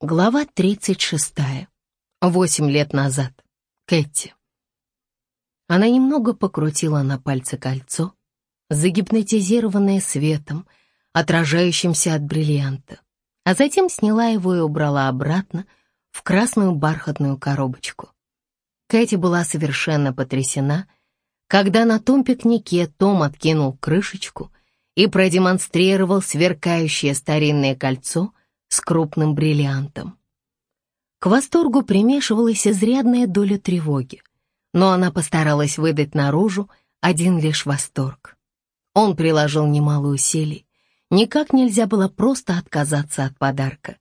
Глава 36. Восемь лет назад. Кэти. Она немного покрутила на пальце кольцо, загипнотизированное светом, отражающимся от бриллианта, а затем сняла его и убрала обратно в красную бархатную коробочку. Кэти была совершенно потрясена, когда на том пикнике Том откинул крышечку и продемонстрировал сверкающее старинное кольцо — с крупным бриллиантом. К восторгу примешивалась изрядная доля тревоги, но она постаралась выдать наружу один лишь восторг. Он приложил немало усилий. Никак нельзя было просто отказаться от подарка,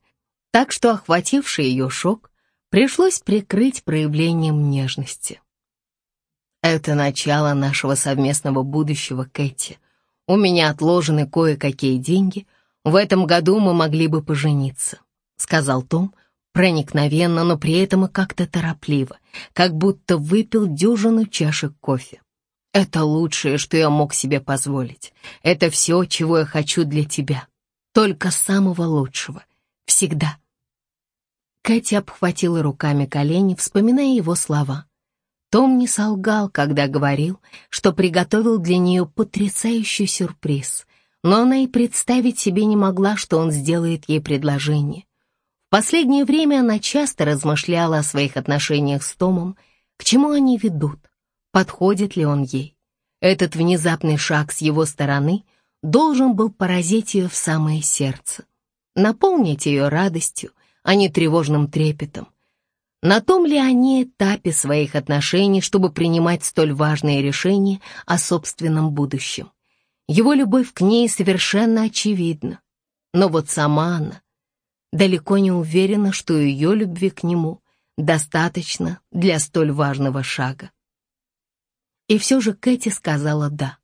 так что охвативший ее шок пришлось прикрыть проявлением нежности. «Это начало нашего совместного будущего, Кэти. У меня отложены кое-какие деньги — в этом году мы могли бы пожениться», — сказал Том, проникновенно, но при этом и как-то торопливо, как будто выпил дюжину чашек кофе. «Это лучшее, что я мог себе позволить. Это все, чего я хочу для тебя. Только самого лучшего. Всегда». Кэти обхватила руками колени, вспоминая его слова. Том не солгал, когда говорил, что приготовил для нее потрясающий сюрприз но она и представить себе не могла, что он сделает ей предложение. В последнее время она часто размышляла о своих отношениях с Томом, к чему они ведут, подходит ли он ей. Этот внезапный шаг с его стороны должен был поразить ее в самое сердце, наполнить ее радостью, а не тревожным трепетом. На том ли они этапе своих отношений, чтобы принимать столь важные решения о собственном будущем? Его любовь к ней совершенно очевидна. Но вот сама она далеко не уверена, что ее любви к нему достаточно для столь важного шага. И все же Кэти сказала «да».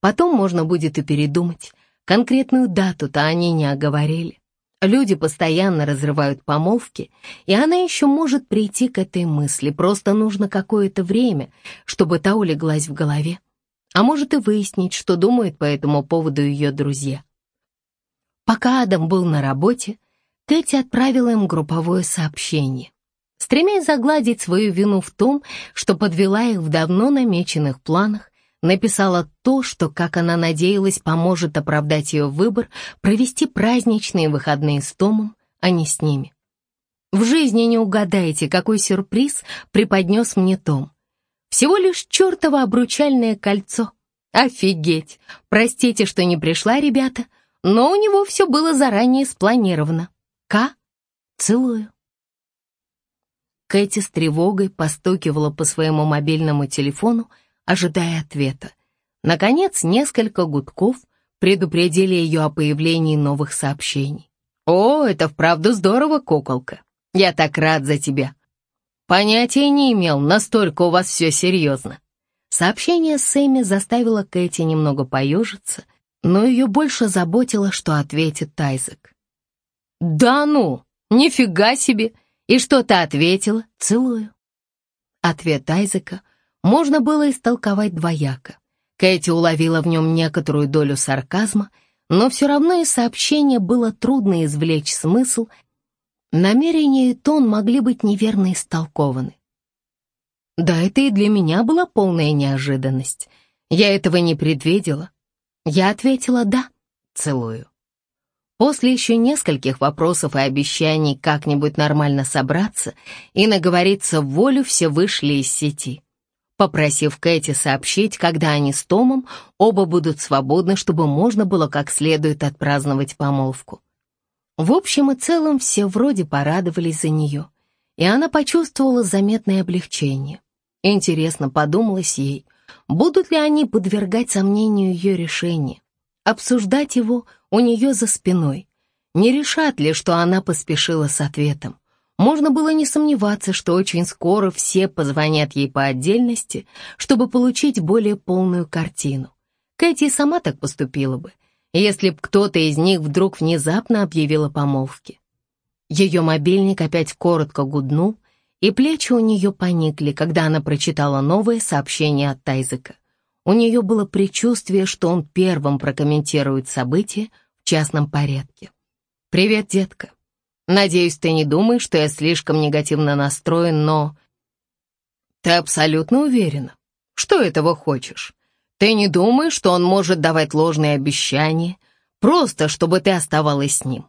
Потом можно будет и передумать. Конкретную дату-то они не оговорили. Люди постоянно разрывают помолвки, и она еще может прийти к этой мысли, просто нужно какое-то время, чтобы та улеглась в голове а может и выяснить, что думают по этому поводу ее друзья. Пока Адам был на работе, Кэти отправила им групповое сообщение, стремясь загладить свою вину в том, что подвела их в давно намеченных планах, написала то, что, как она надеялась, поможет оправдать ее выбор провести праздничные выходные с Томом, а не с ними. В жизни не угадаете, какой сюрприз преподнес мне Том. Всего лишь чертово обручальное кольцо. Офигеть! Простите, что не пришла, ребята, но у него все было заранее спланировано. К. Целую. Кэти с тревогой постукивала по своему мобильному телефону, ожидая ответа. Наконец, несколько гудков предупредили ее о появлении новых сообщений. «О, это вправду здорово, куколка! Я так рад за тебя! Понятия не имел, настолько у вас все серьезно. Сообщение Сэмми заставило Кэти немного поежиться, но ее больше заботило, что ответит Тайзек. «Да ну, нифига себе! И что ты ответила? Целую». Ответ Айзека можно было истолковать двояко. Кэти уловила в нем некоторую долю сарказма, но все равно из сообщения было трудно извлечь смысл Намерения и тон могли быть неверно истолкованы. Да, это и для меня была полная неожиданность. Я этого не предвидела. Я ответила «да», целую. После еще нескольких вопросов и обещаний как-нибудь нормально собраться и наговориться в волю, все вышли из сети. Попросив Кэти сообщить, когда они с Томом оба будут свободны, чтобы можно было как следует отпраздновать помолвку. В общем и целом все вроде порадовались за нее, и она почувствовала заметное облегчение. Интересно, подумалось ей, будут ли они подвергать сомнению ее решение, обсуждать его у нее за спиной, не решат ли, что она поспешила с ответом. Можно было не сомневаться, что очень скоро все позвонят ей по отдельности, чтобы получить более полную картину. Кэти сама так поступила бы — если б кто-то из них вдруг внезапно объявил о помолвке. Ее мобильник опять коротко гуднул, и плечи у нее поникли, когда она прочитала новое сообщение от Тайзека. У нее было предчувствие, что он первым прокомментирует события в частном порядке. «Привет, детка. Надеюсь, ты не думаешь, что я слишком негативно настроен, но... Ты абсолютно уверена, что этого хочешь? Ты не думаешь, что он может давать ложные обещания, просто чтобы ты оставалась с ним?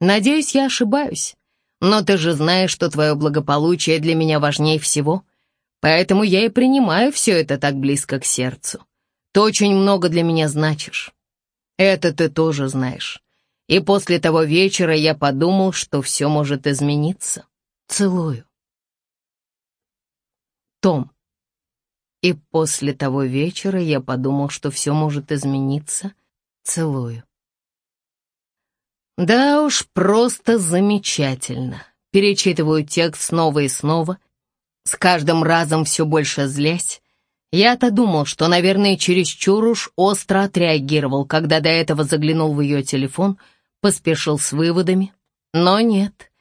Надеюсь, я ошибаюсь. Но ты же знаешь, что твое благополучие для меня важнее всего. Поэтому я и принимаю все это так близко к сердцу. Ты очень много для меня значишь. Это ты тоже знаешь. И после того вечера я подумал, что все может измениться. Целую. Том. И после того вечера я подумал, что все может измениться. Целую. Да уж, просто замечательно. Перечитываю текст снова и снова, с каждым разом все больше злясь. Я-то думал, что, наверное, чересчур уж остро отреагировал, когда до этого заглянул в ее телефон, поспешил с выводами. Но нет.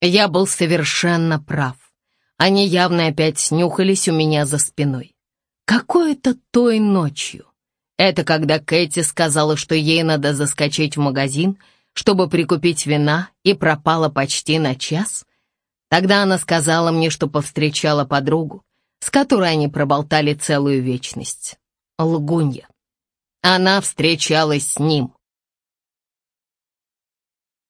Я был совершенно прав. Они явно опять снюхались у меня за спиной. Какое-то той ночью. Это когда Кэти сказала, что ей надо заскочить в магазин, чтобы прикупить вина, и пропала почти на час. Тогда она сказала мне, что повстречала подругу, с которой они проболтали целую вечность. Лгунья. Она встречалась с ним.